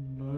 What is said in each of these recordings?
No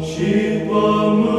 și pământ.